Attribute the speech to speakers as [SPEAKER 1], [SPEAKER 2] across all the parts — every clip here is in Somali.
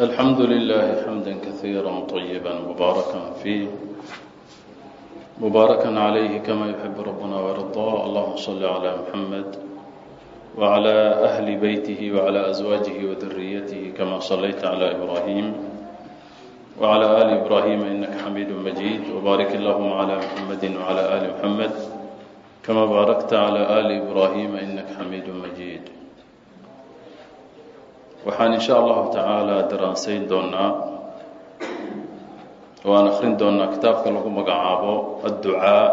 [SPEAKER 1] الحمد لله حمدا كثيرا طيبا مباركا فيه مباركا عليه كما يحب ربنا ويرضاه اللهم صل على محمد وعلى أهل بيته وعلى أزواجه وذريته كما صليت على إبراهيم وعلى آل إبراهيم إنك حميد مجيد وبارك اللهم على محمد وعلى آل محمد كما باركت على آل إبراهيم إنك حميد مجيد waxaan in sha allahu tacaala daraansayn doonaa waan akrin doonaa kitaabka lagu magacaabo adducaa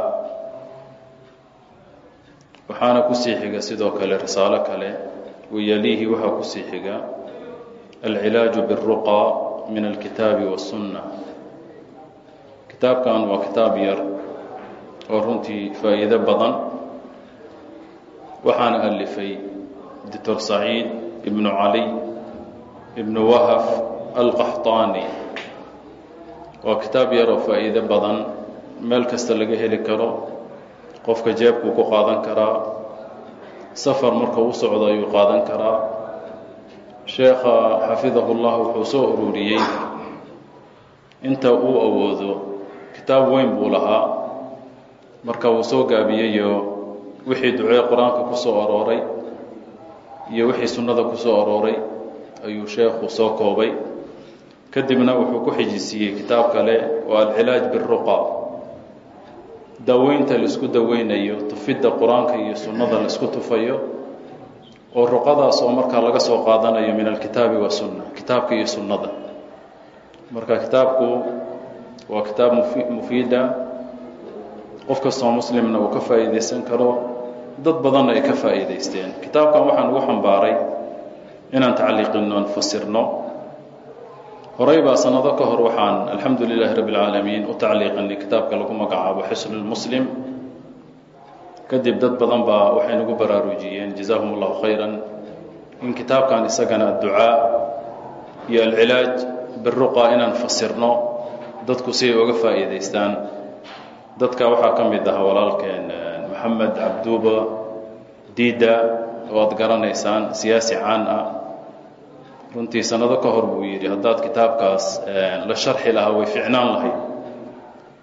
[SPEAKER 1] waxaana kusii xiga sidoo kale risaalo kale wayaliihi waxaa kusii xiga alcilaaju biاruqa min alkitaabi waالsunna kitaabkan waa kitaab yar oo runtii faa'iido badan waxaana alifay doctor saciid ibnu cali ibnu wahaf alqaxطaani waa kitaab yar oo faa'iido badan. Meel kasta laga heli karo qofka jeebkuu ku qaadan karaa. Safar marka u socdo ayuu qaadan karaa. Sheekha xafidahu llah wuxuu soo ururiyey inta uu awoodo kitaab weyn buu lahaa. Marka uu soo gaabiyeyo wixii ducee qur'aanka ku soo arooray iyo wixii sunnada ku soo arooray ayuu sheekhu soo koobay. Kadibna wuxuu ku xijisiiyey kitaab kale oo alcilaaj biruqa. Daweynta la isku daweynayo tufidda qur'aanka iyo sunnada la isku tufayo oo ruqadaas oo markaa laga soo qaadanayo min alkitaabi wasunna kitaabka iyo sunnada. Marka kitaabku waa kitaab mufiida. Qof kastoo muslimna uu ka faa'iidaysan karo dad badanna ay ka faa'iidaysteen. Kitaabkan waxaan ugu xambaaray inaan tacliiqino aan fasirno horay sanado ka hor waxaan alxamdu lilaahi rabi اlcaalamiin u tacliiqinay kitaabka lagu magacaabo xisnu lmuslim kadib dad badan baa waxay nagu baraarujiyeen jazahum اllahu khayra in kitaabkan isagana adducaa iyo alcilaaj biruqa inaan fasirno dadku siay oga faa'iidaystaan. Dadka waxaa ka mid ah walaalkeen eh, maxamed cabduuba diida oo aad garanaysaan siyaasi caan ah runtii sanado ka hor buu yidhi haddaad kitaabkaas la sharxi lahaa way ficnaan lahayd.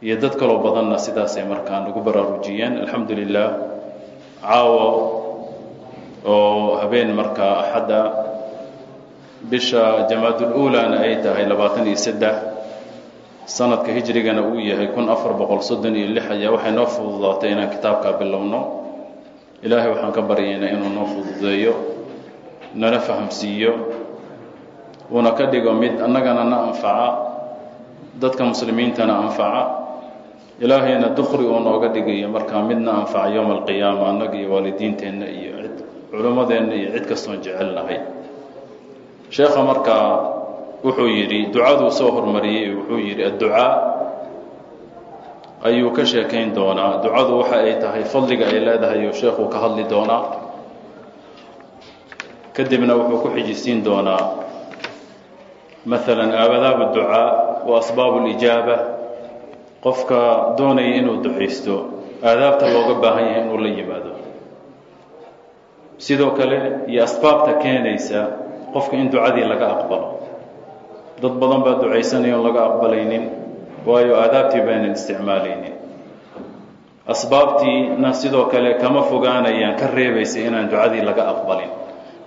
[SPEAKER 1] Iyo dad kaloo badanna sidaasay markaa nagu baraarujiyeen. Alxamdu lilah caawo oo habeen markaa axadda bisha jamaadul-uulana ay tahay labaatan iyo saddex sanadka hijrigana uu yahay kun afar boqol soddon iyo lix. Ayaa waxay noo fududaatay inaan kitaabkaa bilowno. Ilaahay waxaan ka baryaynaa inuu noo fududeeyo nana fahamsiiyo uuna ka dhigo mid annagana na anfaca dadka muslimiintana anfaca. Ilaahayna dukri uu nooga dhigayo markaa midna anfaca yowma alqiyaama annaga iyo waalidiinteenna iyo cid culimmadeenna iyo cid kastoon jecelnahay. Sheekha markaa wuxuu yidhi ducaduu soo hormariyey wuxuu yidhi adducaa ayuu ka sheekayn doonaa. Ducadu waxa ay tahay fadliga ay leedahay oo sheekuu ka hadli doonaa. Kadibna wuxuu ku xijisiin doonaa maalan aabadaabu ducaa wa asbaabu lijaaba. Qofka doonaya inuu ducaysto aadaabta looga baahan yahay inuu la yimaado. Sidoo kale iyo asbaabta keenaysa qofka in ducadii laga aqbalo. Dad badan baa ducaysanaya oon laga aqbalaynin waayo aadaabtii baynan isticmaalaynin. Asbaabtiina sidoo kale kama fogaanayaan ka reebaysa inaan ducadii laga aqbalin.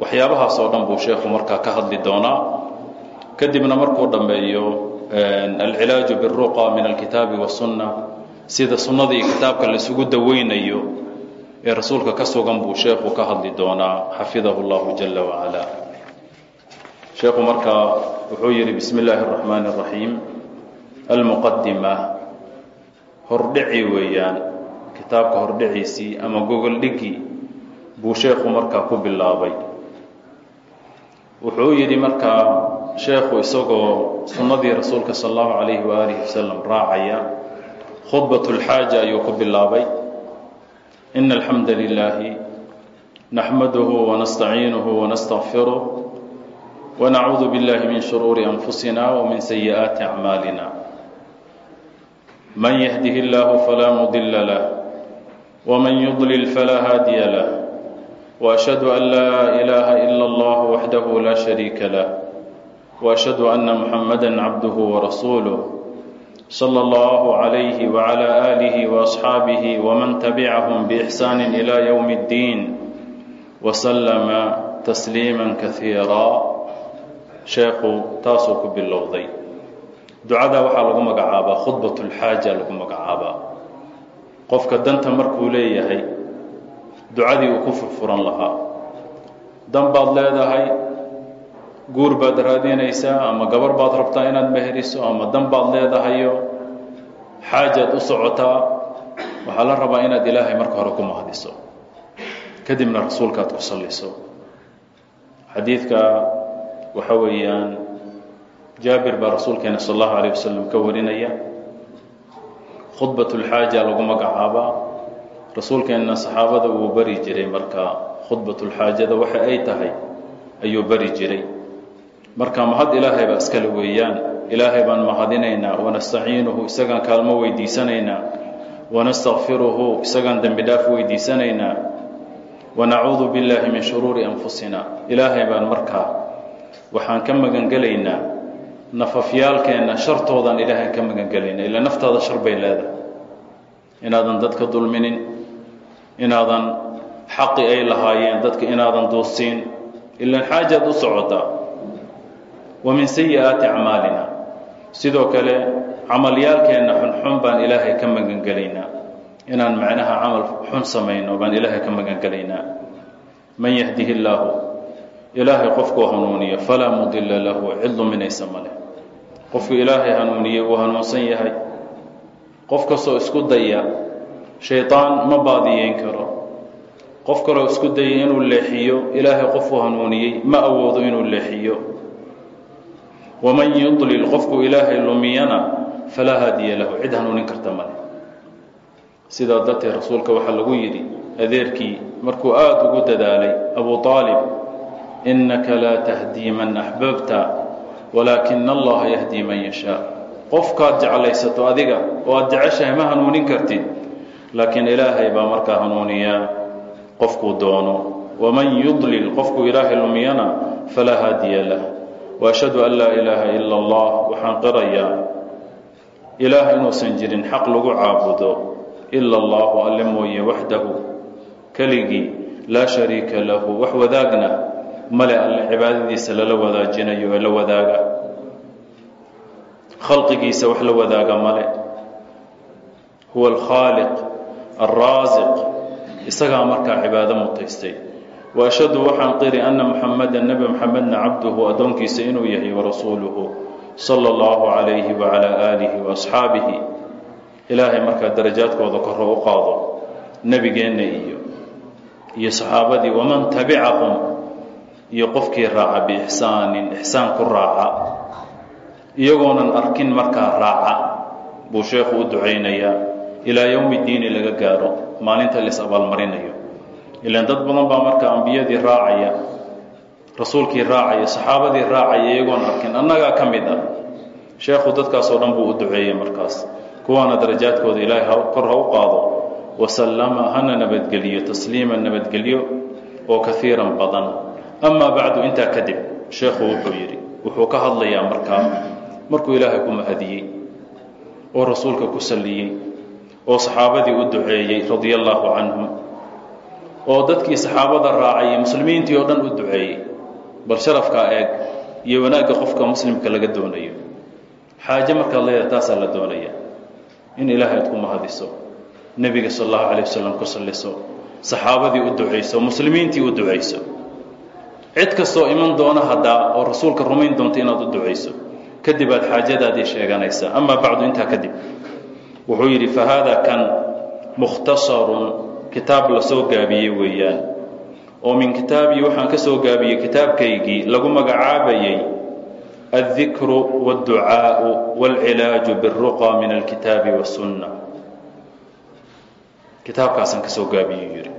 [SPEAKER 1] Waxyaabahaas oo dhan buu sheekhu markaa ka hadli doonaa kadibna markuu dhammeeyo alcilaaju biruqa min alkitaabi wasunna sida sunnada iyo kitaabka laisugu daweynayo ee rasuulka ka sugan buu sheekhu ka hadli doonaa xafidahu llahu jala wacala sheekhu markaa wuxuu yidhi bismi illaahi اraxmaani اraxiim almuqadima hordhici weeyaan kitaabka hordhiciisii ama gogoldhigii buu sheekhu markaa ku bilaabay. Wuxuu yidhi markaa sheekhu isagoo sunnadii rasuulka sal allahu calayhi waaalih wasalam raacaya khudbat lxaaja ayuu ku bilaabay. Ina alxamda lilaahi naxmaduhu wanastaciinuhu wanastakfiruh wanacuudu billahi min shuruuri anfusina wmin sayi'aati acmaalina man yahdihi illaahu falaa mudila lah wman yudlil falaa haadiya lah washhadu an laa ilaaha ila allah waxdahu laa shariika lah وأشهد أن محمدا عبده ورسوله صلى الله عليه وعلى آله وأصحابه ومن تبعهم بإحسان إلى يوم الدين وسلم تسليما كثيرا sheekhu taasuu ku bilowday ducada waxaa lagu magacaabaa khudbatulxaaja lagu magacaabaa qofka danta markuu leeyahay ducadii uu ku furfuran lahaa dan baad leedahay guur baad raadinaysaa ama gabar baad rabtaa inaad meheriso ama dan baad leedahayo xaajaad u socotaa waxaa la rabaa inaad ilaahay marka hore ku mahdiso kadibna rasuulkaad ku salliso. Xadiidka waxa weeyaan jaabir baa rasuulkeena sal allahu alayh wasalam ka warinaya khudbatulxaaja lagu magacaabaa rasuulkeenna saxaabada wuu bari jiray marka khudbatulxaajada waxa ay tahay ayuu bari jiray marka mahad ilaahay baa iskale weeyaan. Ilaahay baan mahadinaynaa wanastaciinuhu isagaan kaalmo weydiisanaynaa wanastakfiruhu isagaan dembi dhaaf weydiisanaynaa wanacuudu billahi min shuruuri anfusina. Ilaahay baan markaa waxaan ka magangelaynaa. Nafafyaalkeenna shartoodaan ilaahay ka magangelaynaa. Ilaa naftaada shar bay leedahay. Inaadan dadka dulminin inaadan xaqi ay lahaayeen dadka inaadan duusiin. Ilaan xaajaad u socotaa wa min sayi'aati acmaalina sidoo kale camalyaalkeenna xunxun baan ilaahay ka magangelaynaa. Inaan macnaha camal xun samayno baan ilaahay ka magangelaynaa. Man yahdihi illaahu ilaahay qofkuu hanuuniyo falaa mudila lahu cid luminaysa male qofku ilaahay hanuuniyey uu hanuunsan yahay. Qof kastoo isku daya shaydaan ma baadiyeyn karo. Qof kaloo isku daya inuu leexiyo ilaahay qofuu hanuuniyey ma awoodo inuu leexiyo waman yudlil qofkuu ilaahay lumiyana falaa haadiya lahu cid hanuunin karta male sidaa darteed rasuulka waxaa lagu yidhi adeerkii markuu aada ugu dadaalay abu aalib innaka laa tahdii man axbabta walaakina allaha yahdii man yashaa qofkaad jeclaysato adiga oo aada jeceshahay ma hanuunin kartid laakiin ilaahay baa markaa hanuuniyaa qofkuu doono waman yudlil qofkuu ilaahay lumiyana falaa haadiya lah waashhadu an laa ilaaha ila allah waxaan qirayaa ilaah inuusan jirin xaq lagu caabudo ila allahu alle mooye waxdahu keligii laa shariika lahu wax wadaagna male alle cibaadadiisa lala wadaajinayo ee la wadaaga khalqigiisa wax la wadaaga male huwa alkhaaliq alraasiq isagaa markaa cibaado mutaystay wa ashhadu waxaan qiri anna muxameda nebi moxamedna cabduhu addoonkiisa inuu yahay warasuuluhu sala allahu calayhi wacalaa aalihi waasxaabihi ilaahay markaa darajaadkooda koro u qaado nebigeenna iyo iyo saxaabadii waman tabicahum iyo qofkii raaca biixsaanin ixsaan ku raaca iyagoonan arkin markaa raaca buu sheekhu u ducaynayaa ilaa yowmi diini laga gaaro maalinta lais abaalmarinayo ilaan dad badan baa markaa ambiyadii raacaya rasuulkii raacaya saxaabadii raacaya iyagoon arkin. Annagaa ka mid ah. Sheekhu dadkaasoo dhan buu u duceeyey markaas. Kuwaana darajaadkooda ilaahay kor ha u qaado. Wasallama hana nabadgeliyo tasliiman nabadgelyo oo kaiiran badan. Amaa bacdu intaa kadib sheekhu wuxuu yidhi wuxuu ka hadlayaa markaa markuu ilaahay ku mahadiyey oo rasuulka ku salliyey oo saxaabadii u duceeyey radia allaahu canhum oo dadkii saxaabada raacay muslimiintii oo dhan u duceeyey bal sharafkaa eeg iyo wanaagga qofka muslimka laga doonayo. Xaaje markaad leedahay taasaa la doonaya in ilaahay aad ku mahadiso nebiga sal allahu calayh wasalam ku salliso saxaabadii u ducayso muslimiintii u ducayso cid kastoo iman doona haddaa oo rasuulka rumayn doonta inaad u ducayso kadib aad xaajadaadii sheeganaysaa amaa bacdu intaa kadib. Wuxuu yidhi fa haada kan mukhtasarun kitaab la soo gaabiyey weeyaan oo min kitaabii waxaan ka soo gaabiyey kitaabkaygii lagu magacaabayey aلdikru wاdducaaءu wاlcilaaju biالruqa min alkitaabi wالsunna kitaabkaasaan ka soo gaabiyey yidhi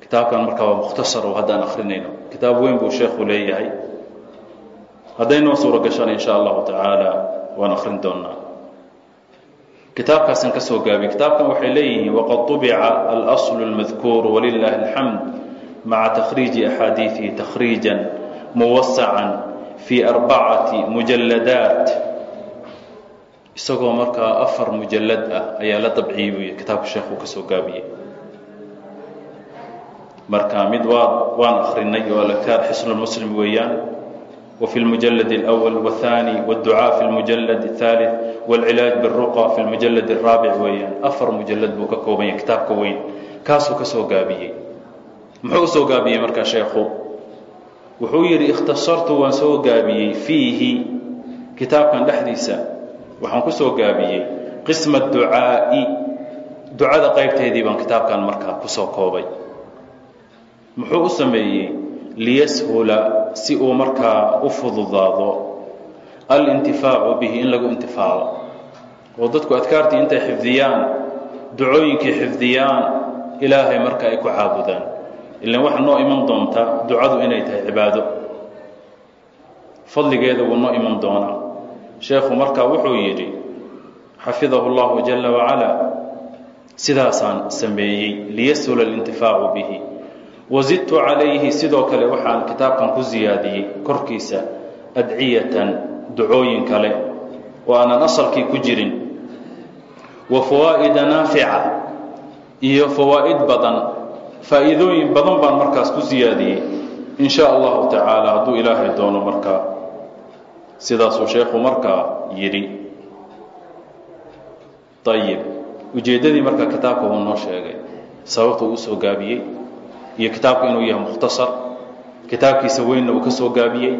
[SPEAKER 1] kitaabkan markaa waa mukhtasar oo haddaan akrinayno kitaab weyn buu sheekhu leeyahay hadday noo suuro gashaan in sha allahu tacaala waan akrin doonaa kitaabkaasaan ka soo gaabiyey kitaabkan waxay leeyihiin waqad ubica alslu اlmadkuur walilaahi اlxamd maca takhriiji axaadiiihi takhriijan muwasacan fii arbacati mujalladaat. Isagoo markaa afar mujallad ah ayaa la dabciyey kitaabka sheekhu ka soo gaabiyey. Marka mid waa waan akrinay oo alakaar xisnulmuslim weeyaan وفي المجلد الأول والثاني والدعاء في المجلد الثالث والعلاج بالرقى في المجلد الرابع weeyaan afar mujalad buu ka kooban yahay kitaabka weyn kaasuu ka soo gaabiyey muxuu soo gaabiyey markaa sheekhu wuxuu yidhi ikhtasartu waan soo gaabiyey fiihi kitaabkan dhexdiisa waxaan ku soo gaabiyey qisma ducaa'i ducada qaybteedii baan kitaabkan markaa kusoo koobay muxuu u sameeyey liyashula si uu markaa u fududaado alintifaacu bihi in lagu intifaaco oo dadku adkaartii intay xifdiyaan ducooyinkii xifdiyaan ilaahay marka ay ku caabudaan. Ilan waxaa noo iman doonta ducadu inay tahay cibaado. Fadligeeda wuu noo iman doonaa. Sheekhu markaa wuxuu yidhi xafidahu اllahu jala wacala sidaasaan sameeyey liyashula alintifaacu bihi wazidtu calayhi sidoo kale waxaan kitaabkan ku siyaadiyey korkiisa adciyatan ducooyin kale. Oo aanan asalkii ku jirin. Wa fawaa'ida naafica iyo fawaa'id badan. Faa'iidooyin badan baan markaas ku siyaadiyey in sha allahu tacaala hadduu ilaahay doono markaa sidaasuu sheekhu markaa yidhi. Ayib ujeeddadii markaa kitaabka wuu noo sheegay sababta uu u soo gaabiyey iyo kitaabka inuu yahay mukhtasar kitaabkiisa weynna uu ka soo gaabiyey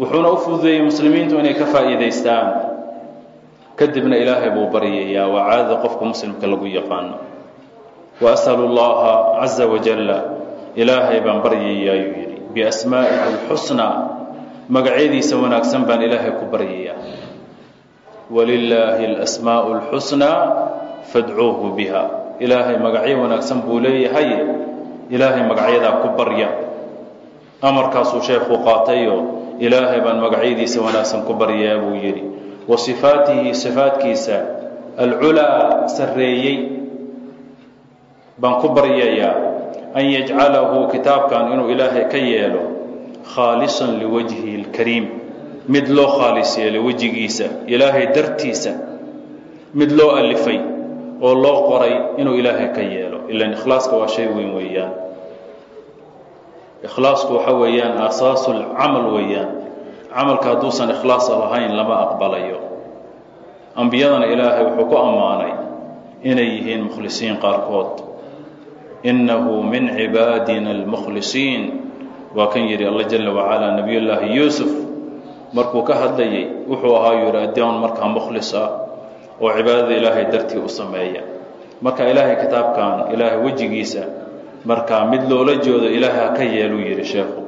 [SPEAKER 1] wuxuuna u fududeeyey muslimiintu inay ka faa'iidaystaan kadibna ilaahay buu baryayaa waa caadada qofka muslimka lagu yaqaano wa as'alu اllaha caza wajalla ilaahay baan baryayaa yuu yidhi biasmaa'ihi اlxusnaa magacyadiisa wanaagsan baan ilaahay ku baryayaa walilaahi اlasmaa'u اlxusnaa fadcuuhu biha ilaahay magacyo wanaagsan buu leeyahay ilaahay magacyadaa ku barya. Amarkaasuu sheekhu qaatayo ilaahay baan magacyadiisa wanaagsan ku baryaa buu yidhi. Wa sifaatihi sifaadkiisa alculaa sarreeyey baan ku baryayaa an yajcalahu kitaabkan inuu ilaahay ka yeelo khaalisan liwajhihi اlkariim mid loo khaalis yeelay wejigiisa ilaahay dartiisa. Mid loo alifay oo loo qoray inuu ilaahay ka yeelo ilan ikhlaaska waa shay weyn weeyaan ikhlaasku waxa weeyaan aasaasu lcamal weeyaan camalka hadduusan ikhlaasa lahayn lama aqbalayo ambiyadana ilaahay wuxuu ku ammaanay inay yihiin mukhlisiin qaarkood innahu min cibaadina almukhlisiin waa kan yidhi alla jala wacala nebiyullaahi yuusuf markuu ka hadlayay wuxuu ahaa yidhi addoon markaa mukhlis ah oo cibaadada ilaahay dartii u sameeya marka ilaahay kitaabkan ilaahay wejigiisa markaa mid loola joodo ilaahay ha ka yeeluu yidhi sheekhu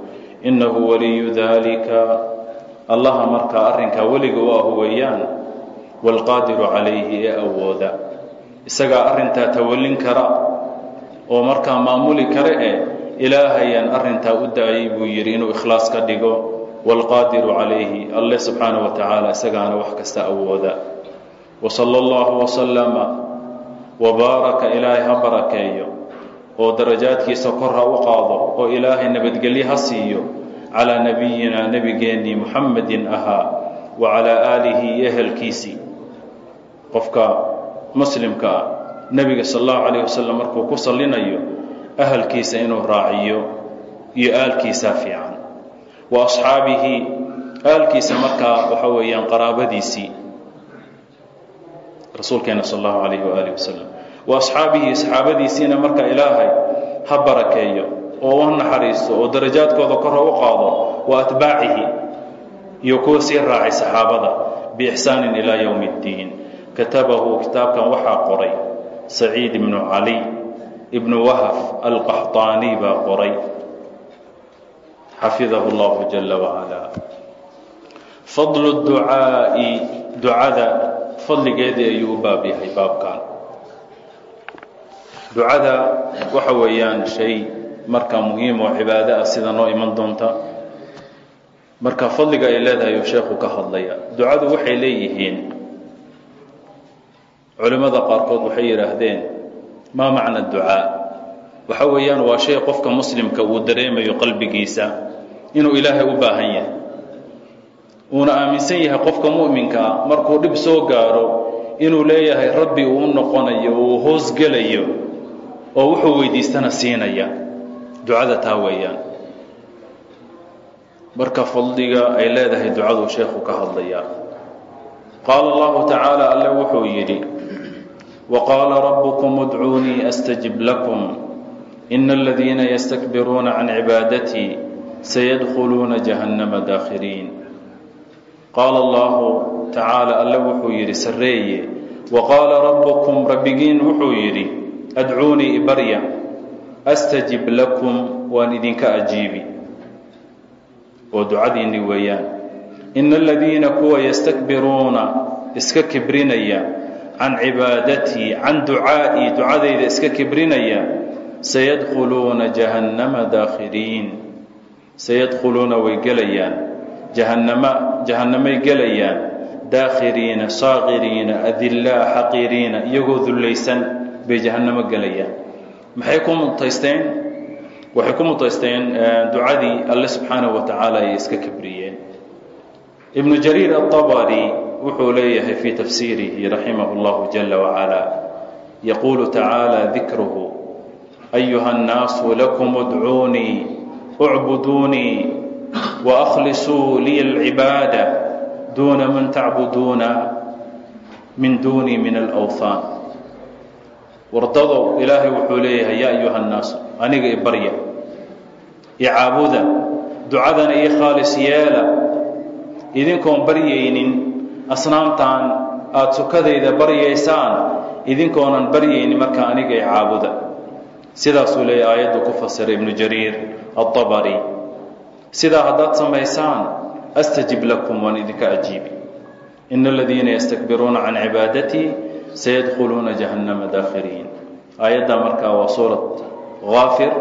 [SPEAKER 1] innahu waliyu daalika allaha markaa arrinkaa weliga u ah weeyaan waalqaadiru calayhi ee awooda. Isagaa arrintaa tawallin kara oo markaa maamuli kare eh ilaahayaan arrintaa u daayay buu yidhi inuu ikhlaas ka dhigo waalqaadiru calayhi. Alle subxaanahu wa tacaala isagaana wax kasta awooda. Wsala allahu wasalama wabaaraka ilaahay ha barakeeyo oo darajaadkiisa kor ha u qaado oo ilaahay nabadgelye ha siiyo calaa nebiyina nebigeennii muxamedin ahaa wa calaa aalihi iyo ehelkiisii. Qofka muslimka ah nebiga sal allahu calayh wasalam markuu ku sallinayo ahalkiisa inuu raaciyo iyo aalkiisaa fiican. Wa asxaabihi aalkiisa markaa waxa weeyaan qaraabadiisii rasuulkeena sal allahu calayh waaalih wasalam wa asxaabihi saxaabadiisiina marka ilaahay ha barakeeyo oo u naxariisto oo darajaadkooda kor ha u qaado wa atbaacihi iyo kuwa sii raacay saxaabada biixsaanin ilaa yowmi اddiin katabahu kitaabkan waxaa qoray saciid ibnu cali ibnu wahaf alqaxطaani baa qoray xafidahu اllahu jala wacala fadlu ducaa'i ducada fadligeedii ayuu u baab yahay baabkan ducada waxa weeyaan shay marka muhiim oo cibaado ah sida noo iman doonta. Marka fadliga ay leedahay oo sheekhu ka hadlaya ducadu waxay leeyihiin culimmada qaarkood waxay yidhaahdeen maa macna ducaa waxa weeyaan waa shay qofka muslimka uu dareemayo qalbigiisa inuu ilaahay u baahan yahay uuna aaminsan yahay qofka mu'minka ah markuu dhib soo gaaro inuu leeyahay rabbi uu noqonayo uu hoosgelayo oo wuxuu weydiistana siinaya. Ducada taa weeyaan. Marka fadliga ay leedahay ducaduu sheekhu ka hadlayaa. Qaala allahu tacaala alle wuxuu yidhi waqaala rabbukum udcuunii astajib lakum. Ina aladiina yastakbiruuna can cibaadatii sayadkhuluuna jahannama daakhiriin qaala allahu tacaala alle wuxuu yidhi sarreeye wa qaala rabbukum rabbigiin wuxuu yidhi adcuunii ibarya astajib lakum waan idinka ajiibi oo ducadiinni weeyaan ina aladiina kuwa yastakbiruuna iska kibrinaya can cibaadatii can ducaa'ii ducadayda iska kibrinaya sayadkhuluuna jahannama daakhiriin sayadkhuluuna way gelayaan jahanamay gelayaan. Daakhiriina saakiriina adilaa xaqiiriina iyagoo dullaysan bay jahanamo gelayaan. Maxay ku mutaysteen? Waxay ku mutaysteen eh, ducadii alle subxaanahu wa tacaala ay iska kibriyeen. Ibnu jariir aabari wuxuu leeyahay fii tafsiirihi raximahu اllahu jala wacala yaquulu tacaala dikruhu ayuha اnnaasu lakum udcuunii ucbuduunii waأkhlisuu liya اlcibaada duuna man tacbuduuna min duunii min alأwthaan wardadow ilaahay wuxuu leeyahay yaa ayuha الnaasu aniga ibarya icaabuda ducadana ii khaalis yeela idinkoon baryaynin asnaamtan aada sukadayda baryaysaan idinkoonan baryaynin marka aniga icaabuda sidaasuu leeyahy aayaddu ku fasiray ibnu jariir aلطabari sidaa haddaad samaysaan astajib lakum waan idinka ajiibi. Ina aladiina yastakbiruuna can cibaadatii sayadkhuluuna jahannama daakhiriin aayadda markaa waa suurat haafir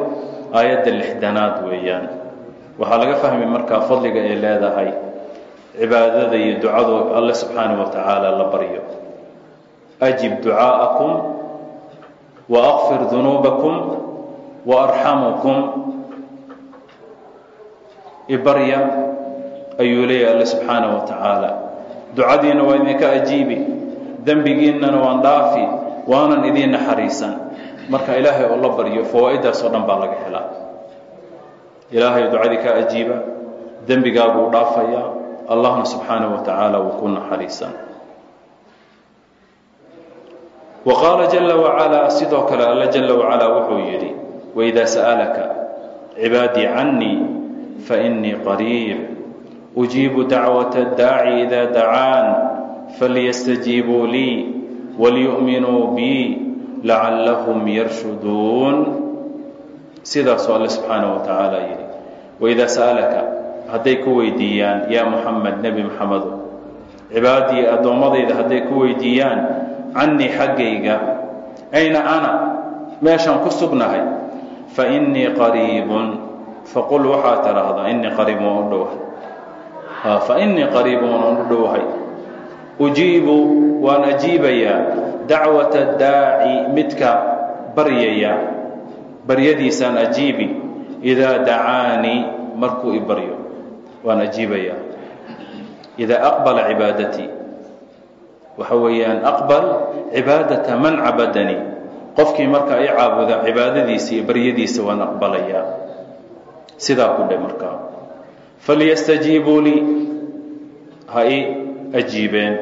[SPEAKER 1] aayadda lixdanaad weeyaan. Waxaa laga fahmi markaa fadliga ay leedahay cibaadada iyo ducadu alle subxaanaه wa tacaala la baryo. Ajib ducaa'akum waakfir dunuubakum waarxamukum ibarya ayuu leeyahay alle subxaanaه wa tacaala. Ducadiina waa idinka ajiibi dembigiinana waan dhaafi waanan idiin naxariisan. Marka ilaahay oo la baryo fawaa'idaasoo dhan baa laga helaa. Ilaahay ducadii ka ajiiba dembigaaguu dhaafaya allahna subxaanaه wa tacaala wuu ku naxariisan. Wa qaala jala wacalaa sidoo kale alla jala wacalaa wuxuu yidhi waidaa sa'alaka cibaadii cannii fainii qariib ujiibu dacwata اdaaci ida dacaan falyastajiibuu lii walyu'minuu bii lacallahum yarshuduun sidaasuu alle subxaanaه wa tacaala yidhi waidaa sa'alaka hadday ku weydiiyaan yaa muxamed nebi moxamedo cibaadii addoommadayda hadday ku weydiiyaan cannii xaggayga ayna ana meeshaan ku sugnahay fa innii qariibun faqul waxaad tidhaahdaa innii qariibun waan u dhowahay fa innii qariibun waan u dhowahay ujiibu waan ajiibayaa dacwata daaci midka baryaya baryadiisaan ajiibi idaa dacaanii markuu i baryo waan ajiibayaa idaa aqbala cibaadatii waxa weeyaan aqbal cibaadata man cabadanii qofkii markaa i caabuda cibaadadiisa iyo baryadiisa waan aqbalayaa sidaa ku dhe markaa. Falyastajiibuu lii ha i ajiibeen.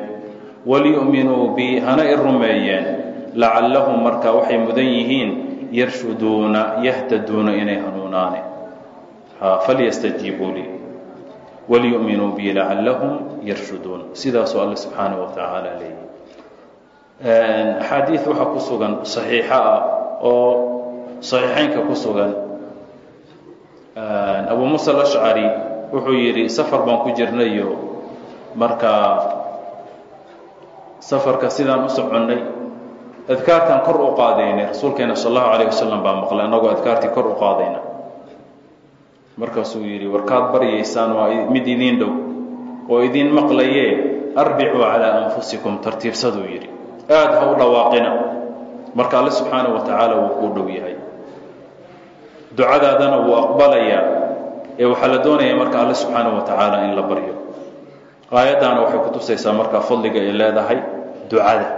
[SPEAKER 1] Waliyu'minuu bi hana i rumeeyeen. Lacallahum markaa waxay mudan yihiin yarshuduuna yahtaduuna inay hanuunaane. Falyastajiibuu lii waliyu'minuu bi lacallahum yarshuduun. Sidaasoo alle subxaana wa tacaala axaadiid waxaa ku sugan saxiixa ah oo saxiixeynka ku sugan abu musa alashcari wuxuu yidhi safar baan ku jirnayo markaa safarka sidaan u soconnay adkaartaan kor u qaadaynay rasuulkeena sal allahu alayh wasalam baa maqlay annagoo adkaartii kor u qaadayna. Markaasuu yidhi warkaad baryaysaan waa mid idiin dhow oo idiin maqlayee arbicuu calaa anfusikum tartiibsaduu yidhi. Aad ha u dhawaaqina. Marka alle subxaanaه wa tacaala wuu kuu dhow yahay ducadaadana wuu aqbalayaa. Ee waxaa la doonaya marka alle subxaanahu wa tacaala in la baryo. Aayaddaana waxay ku tusaysaa markaa fadliga ay leedahay ducada.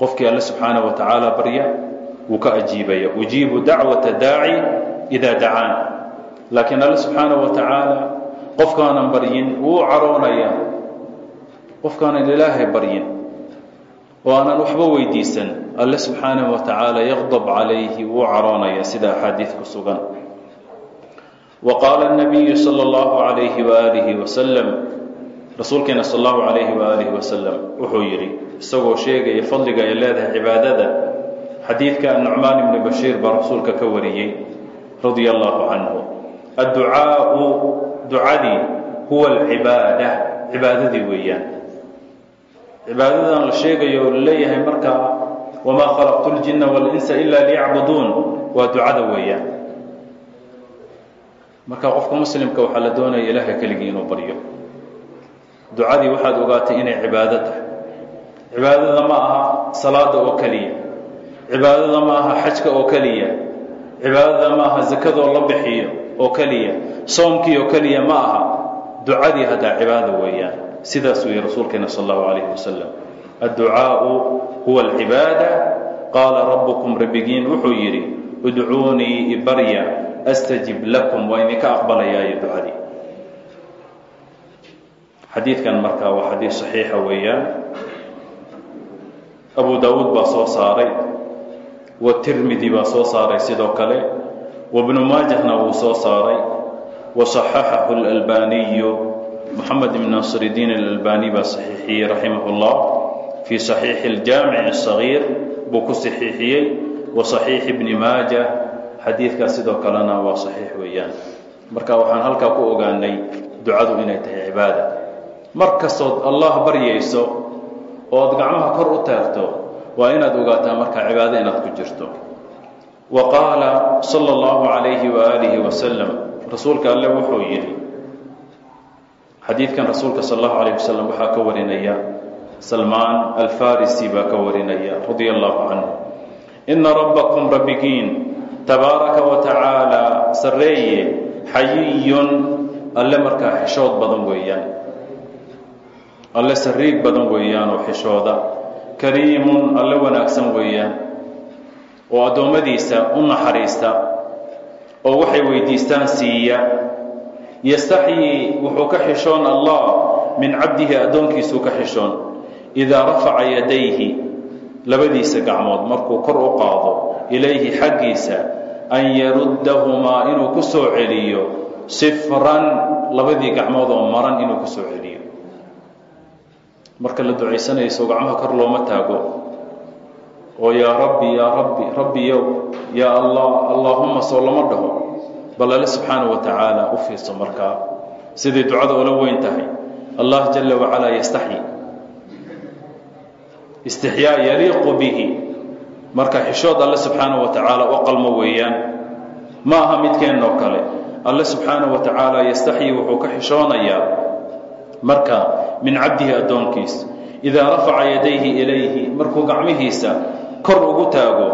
[SPEAKER 1] Qofkii alle subxaanahu wa tacaala barya wuu ka ajiibaya ujiibu dacwata daaci idaa dacaan. Laakiin alle subxaanahu wa tacaala qofkaanan baryin wuu caroonayaa. Qofkaanan ilaahay baryin. Oo aanan waxba weydiisan alle subxaanaه wa tacaala yaqdb calayhi wuu caroonaya sida axaadiid ku sugan wa qaala الnabiyu salى اllahu عalayhi waalihi waslm rasuulkeena sal allahu calayhi waaalih wasalam wuxuu yidhi isagoo sheegaya fadliga ay leedahay cibaadada xadiidka nucmaan ibni bashiir baa rasuulka ka wariyey radia allahu canhu adducaau ducadii huwa alcibaada cibaadadii weeyaan cibaadadan la sheegayo oo laleeyahay markaa wamaa khalaqtu ljinna walinsa ila liyacbuduun waa ducada weeyaan. Marka qofka muslimka waxaa la doonaya ilaahay keligii inuu baryo. Ducadii waxaad ogaatay inay cibaado tahay. Cibaadada ma aha salaada oo keliya. Cibaadada ma aha xajka oo keliya. Cibaadada ma aha zakadoo la bixiyo oo keliya. Soomkii oo keliya ma aha. Ducadii haddaa cibaada weeyaan. Sidaas weeye rasuulkeena sal allahu calayhi wasalam adducaau huwa alcibaada qaala rabbukum rabbigiin wuxuu yidhi udcuunii ibarya astajib lakum waa idinka aqbalayaayo ducadii xadiidkan markaa waa xadiid saxiixa weeyaan abu daawuud baa soo saaray watirmidi baa soo saaray sidoo kale wabnu maajahna wuu soo saaray waصaxaxahu اlalbaniyu moxamed ibn nasr اdiin alalbani baa saxiixiyey raximah اllah fii صaxiixi اljaamic الصagiir buu ku saxiixiyey wa صaxiixi bni maajah xadiidkaas sidoo kalena waa saxiix weeyaan marka waxaan halkaa ku ogaanay ducadu inay tahay cibaada mar kastood allah baryayso ood gacmaha kor u taagto waa inaad ogaataa markaa cibaado inaad ku jirto wa qaala sala allahu calayhi waaalihi wasalam rasuulka alle wuxuu yidhi xadiidkan rasuulka sal allahu alayh wasalam waxaa ka warinaya salmaan alfarisi baa ka warinaya radia allahu canhu ina rabbakum rabbigiin tabaaraka wa tacaala sarreeye xayiyun alle markaa xishood badan weeyaan. Alle sariig badan weeyaan oo xishooda. Kariimun alle wanaagsan weeyaan. Oo addoommadiisa u naxariista oo waxay weydiistaan siiya. Yastaxyii wuxuu ka xishoon allah. Min cabdihi addoonkiisuu ka xishoon idaa rafaca yadayhi labadiisa gacmood markuu kor u qaado ilayhi xaggiisa an yaruddahumaa inuu ku soo celiyo sifran labadii gacmood oo maran inuu ku soo celiyo marka la ducaysanayso gacmaha kor looma taago oo yaa rabbi yaa rabbi rabbiyow yaa allah allaahuma soo lama dhaho bal alle subxaanaه wa tacaala u fiirso markaa siday ducada ula weyn tahay allah jala wacalaa yastaxyi istixyaa yaliiqu bihi. Marka xishood alle subxaanaه wa tacaala u qalmo weeyaan. Ma aha midkeennoo kale. Alle subxaanaه wa tacaala yastaxyi wuxuu ka xishoonayaa marka min cabdihi addoonkiis. Idaa rafaca yadayhi ilayhi markuu gacmihiisa kor ugu taago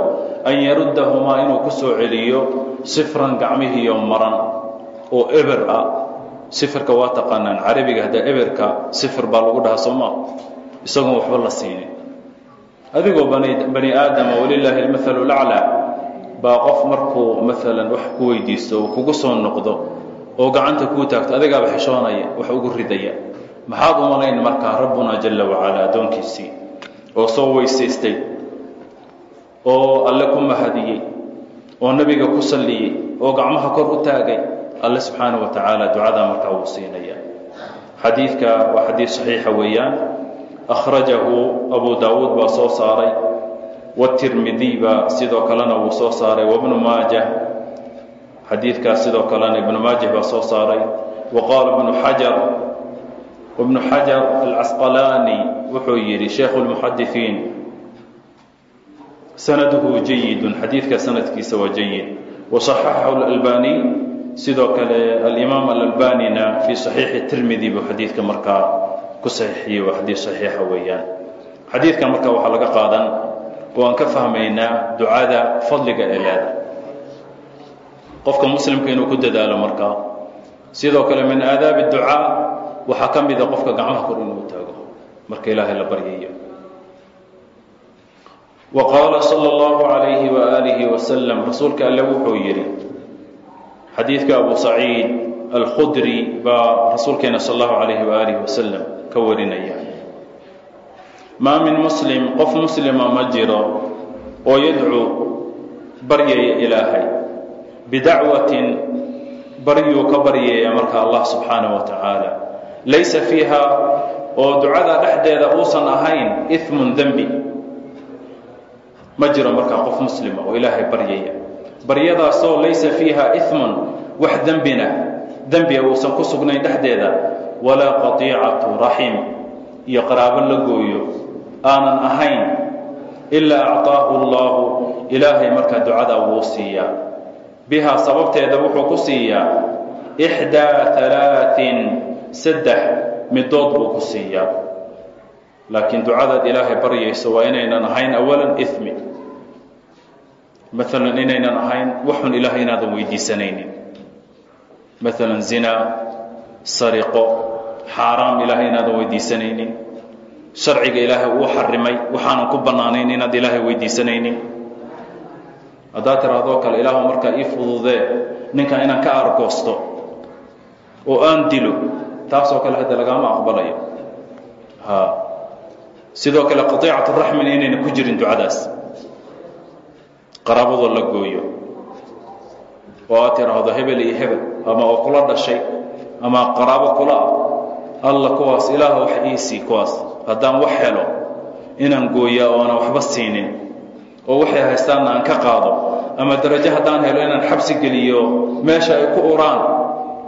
[SPEAKER 1] an yaruddahumaa inuu ku soo celiyo sifran gacmihiiyo maran oo eber ah. Sifirka waa taqaanaan carabiga hadda eberka sifir baa lagu dhahaa sooma isagoon waxba la siinin adigoo bani aadama walilaahi almathalu laclaa baa qof markuu maalan wax ku weydiisto uu kugu soo noqdo oo gacanta kuu taagto adigaaba xishoonaya wax ugu ridaya. Maxaad u malayn markaa rabbunaa jala wacalaa addoonkiisii oo soo weysaystay oo alle ku mahadiyey oo nebiga ku salliyey oo gacmaha kor u taagay alle subxaana wa tacaala ducadaa markaa wuu siinaya. Xadiidka waa xadiid saxiixa weeyaan akhrajahu abu daawuud baa soo saaray watirmidiy baa sidoo kalena wuu soo saaray wabnu maajah xadiidkaas sidoo kalena ibnu maajah baa soo saaray wa qaala ibnu xajar wbnu xajar alcasqalaani wuxuu yidhi sheikhu lmuxadisiin sanaduhu jayidun xadiidka sanadkiisa waa jayid waصaxaxahu اlalbani sidoo kale alimaam alalbanina fii صaxiixi tirmidi buu xadiidka markaa ku saxiixiyey waa xadiid saxiixa weeyaan. Xadiidkan marka waxaa laga qaadan oo aan ka fahmaynaa ducada fadliga ee leeda qofka muslimka inuu ku dadaalo markaa sidoo kale min aadaabi ducaa waxaa ka mida qofka gacmaha kor inuu taago marka ilaahay la baryayo wa qaala sala allahu calayhi waaalihi wasalam rasuulka alle wuxuu yidhi xadiidka abu saciid alkhudri baa rasuulkeena sal allahu calayhi waaalihi wasalam ka warinaya. Maa min muslim qof muslima ma jiro oo yadcuu baryaya ilaahay. Bidacwatin baryuu ka baryaya marka allah subxaanaه wa tacaala laysa fiiha oo ducada dhexdeeda uusan ahayn imun dembi ma jiro markaa qof muslima oo ilaahay baryaya. Baryadaasoo laysa fiiha imun wax dembina dembiga uusan ku sugnayn dhexdeeda walaa qatiicatu raxim. Iyo qaraabo la gooyo aanan ahayn ilaa acطaahu اllahu ilaahay markaa ducada wuu siiyaa. Bihaa sababteeda wuxuu ku siiyaa ixdaa alaain saddex midood buu ku siiyaa. Laakiin ducadaad ilaahay baryayso waa inaynan ahayn awalan imi maalan inaynan ahayn waxun ilaahay inaadan weydiisanaynin. Maalan zinaa sariqo xaaraam ilaahay inaadan weydiisanaynin. Sharciga ilaahay uu xarimay waxaanan ku bannaanayn inaad ilaahay weydiisanaynin. Haddaad tirahdoo kale ilaahu markaa ii fududee ninkan inaan ka argoosto oo aan dilo taasoo kale hadda lagaama aqbalayo. Sidoo kale qatiicatu raxmina inayna ku jirin ducadaas. Qaraabadoo la gooyo. Oo aad tiraahdo hebel iyo hebel ama oo kula dhashay ama qaraabo kula ah alla kuwaas ilaah wax iisii kuwaas. Haddaan wax helo inaan gooyaa oo aanan waxba siinin oo waxay haystaanna aan ka qaado ama darajo haddaan helo inaan xabsi geliyo meesha ay ku uraan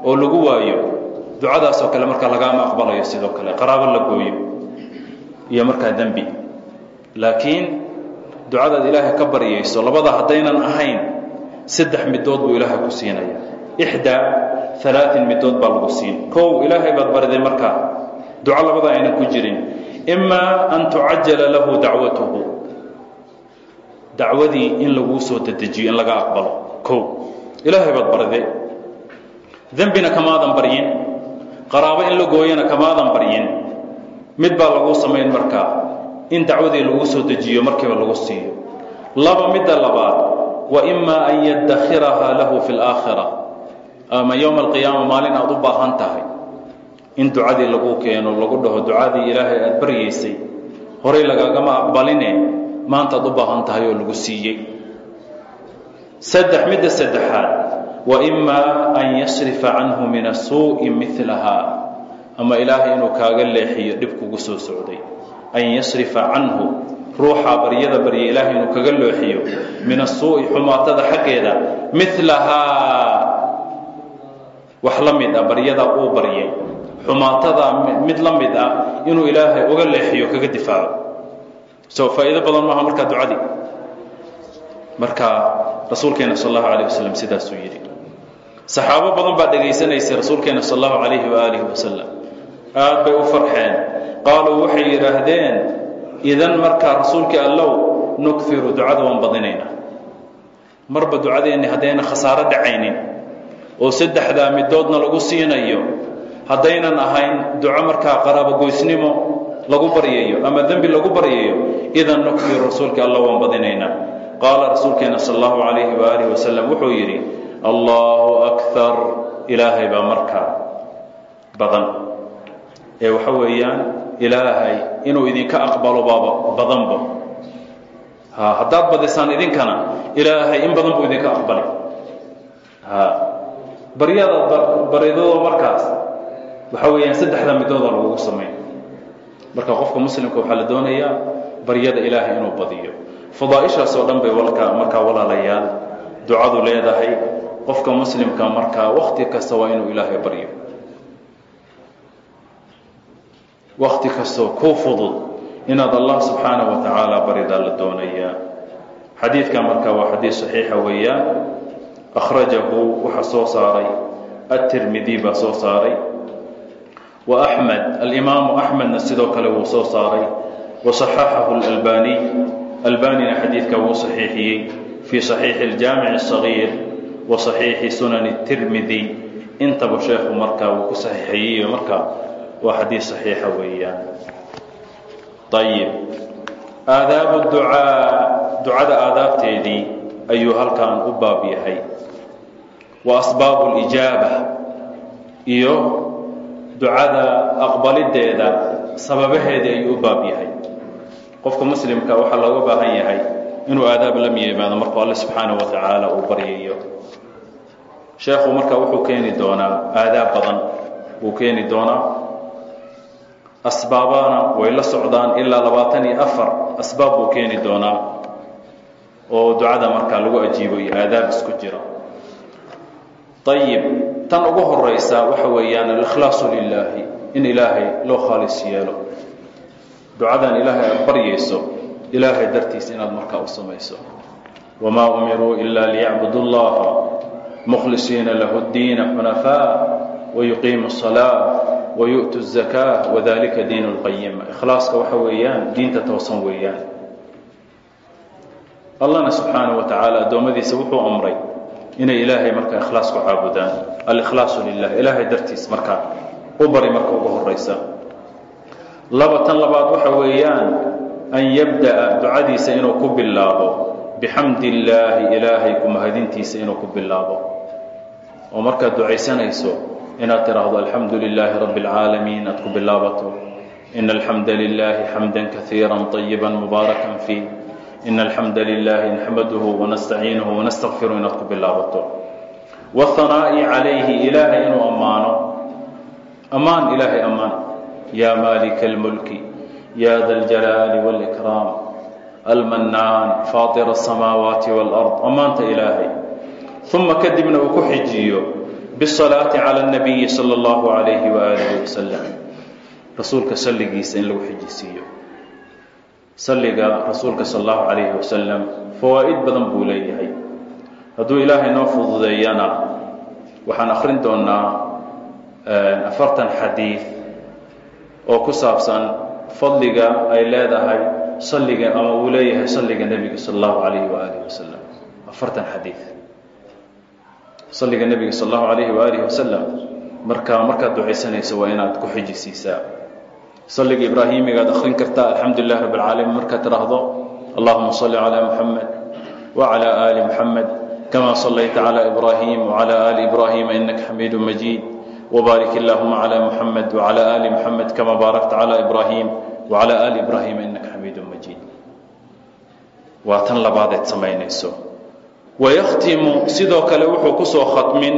[SPEAKER 1] oo lagu waayo ducadaasoo kale markaa lagaama aqbalayo sidoo kale qaraabo la gooyo iyo markaa dembi. Laakiin ducadaad ilaahay ka baryayso labada haddaynan ahayn saddex midood buu ilaahay ku siinaya ixdaa alaain midood baa lagu siin. Kow ilaahay baad bariday markaa duco labada aynan ku jirin. Imaa an tucajala lahu dacwatuhu. Dacwadii in laguu soo dedejiyo in laga aqbalo. Kow ilaahay baad baride dembina kamaadan baryin. Qaraabo in la gooyana kamaadan baryin. Mid baa laguu samayn markaa in dacwadii laguu soo dejiyo markiiba lagu siiyo. Laba midda labaad. Wa imaa an yadakhirahaa lahu fi laakhira ama yowma alqiyaama maalin aad u baahan tahay in ducadii lagu keeno lagu dhaho ducadii ilaahay aad baryaysay horay lagaagama aqbaline maantaad u baahan tahay oo lagu siiyey. Saddex midda saddexaad wa imaa an yasrifa canhu min asuu'i milahaa ama ilaahay inuu kaaga leexiyo dhib kugu soo socday. An yasrifa canhu ruuxaa baryada barya ilaahay inuu kaga leexiyo min asuu'i xumaatada xaggeeda milahaa wax la mid ah baryadaa uu baryay xumaatada mid la mid ah inuu ilaahay uga leexiyo kaga difaaco so faa'iido badan maaha markaa ducadii marka rasuulkeena sal allahu alayh wasalam sidaasuu yidhi. Saxaabo badan baa dhegaysanaysay rasuulkeena sal allahu calayhi waaalihi wasalam aad bay u farxeen. Qaaluu waxay yidhaahdeen idan markaa rasuulkii allow nukfiru ducada waan badinaynaa marba ducadeenni haddayna khasaaro dhacaynin oo saddexdaa midoodna lagu siinayo. Haddaynan ahayn duco markaa qaraabogoysnimo lagu baryayo ama dembi lagu baryayo idan nukfir rasuulka alla waan badinaynaa. Qaala rasuulkeena sal allahu calayhi waaalih wasalam wuxuu yidhi allahu akar ilaahay baa markaa badan. Ee waxa weeyaan ilaahay inuu idinka aqbalo baaba badanba. Ha haddaad badisaan idinkana ilaahay in badan buu idinka aqbali ha baryadaad baridadoo markaas waxa weeyaan saddexda midooda lagugu samayn marka qofka muslimka waxaa la doonayaa baryada ilaahay inuu badiyo. Fadaaishaas oo dhan bay walka markaa walaalayaal ducadu leedahay qofka muslimka markaa wakti kasta waa inuu ilaahay baryo. Wakti kastoo kuu fudud inaad allah subxaanaه wa tacaala baridaa la doonayaa. Xadiidka marka waa xadiid صaxiixa weeyaan akhrajahu waxaa soo saaray aلtirmidi baa soo saaray wa axmed alimaamu axmedna sidoo kale wuu soo saaray wa صaxaxahu اlalbaniy albanina xadiidka wuu saxiixiyey fii صaxiixi اljaamic الصagiir wa صaxiixi sunani الtirmidi intaba sheekhu markaa wuu ku saxiixeyeyo markaa waa xadiid saxiixa weeyaan ayib aadaabu ducaa ducada aadaabteedii ayuu halkan u baab yahay wa asbaabu lijaaba iyo ducada aqbalideeda sababaheedii ayuu u baab yahay. Qofka muslimka waxaa looga baahan yahay inuu aadaab la yimaado markuu alle subxaanaه wa tacaala uu baryayo sheekhu marka wuxuu keeni doonaa aadaab badan buu keeni doonaa asbaabana way la socdaan ilaa labaatan iyo afar asbaab buu keeni doonaa oo ducada markaa lagu ajiibo iyo aadaab isku jira ayib tan ugu horeysa waxa weeyaan alikhlaasu lilaahi in ilaahay loo khaalis yeelo ducadan ilaahay aad baryayso ilaahay dartiis inaad markaa u samayso wamaa umiruu ila liyacbudu اllaha mkhlisiina lahu اdiina xunafaa wayuqiimu الصalaaة wayu'tu الزakاة wadalika diin اlqayima ikhlaaska waxa weeyaan diinta toosan weeyaan allahna subxaanaه wa tacaala addoommadiisa wuxuu amray inay ilaahay markaa ikhlaas ku caabudaan. Alikhlaasu lilah ilaahay dartiis markaa u bari marka ugu horeysa laba tan labaad waxa weeyaan an yabda'a ducadiisa inuu ku bilaabo. Bixamdi illaahi ilaahay ku mahadintiisa inuu ku bilaabo. Oo markaad ducaysanayso inaad tidhaahdo alxamdu lilaahi rabbi اlcaalamiin aad ku bilaabato. Ina alxamda lilaahi xamda kaiira طayiba mubaarakan fiih ina alxamda lilaahi naxmaduhu wanastaciinuhu wanastakfiru inaad ku bilaabato wahanaa'i calayhi ilaahay inuu ammaano ammaan ilaahay ammaan yaa maalika اlmulki ya da اljalaali wاlإkraam almanaan faaطir الsamaawaati wاlأrض ammaanta ilaahay uma kadibna uu ku xijiyo bالصalaaةi calى الnabiyi salى اllahu عalayhi waalihi wasalam rasuulka salligiisa in lagu xijisiiyo salliga rasuulka sal allahu calayhi wasalam fawaa'id badan buu leeyahay. Hadduu ilaahay noo fududeeyana waxaan akhrin doonaa eh, afartan xadiid oo ku saabsan fadliga ay leedahay salliga ama uu leeyahay salliga nebiga sal allahu calayhi waaalih wasalam afartan xadiid salliga nebiga sal allahu calayhi waaalih wasalam markaa markaad ducaysanaysa waa inaad ku xijisiisaa salliga ibraahimigaad akrin kartaa alxamdu lilah rabb اlcaalamiin markaad tidhaahdo allahuma salli calى muxamed wعalى ali muxamed kama sallayta calى ibrahim wعalى ali ibrahima inaka xamiidu majiid wbaarik اllahuma calى muxamed wعalى ali muxamed kama baarakta calى ibrahim wعalى ali ibrahima inaka xamiidu majiid waa tan labaadeed samaynayso wayakhtimu sidoo kale wuxuu ku soo khatmin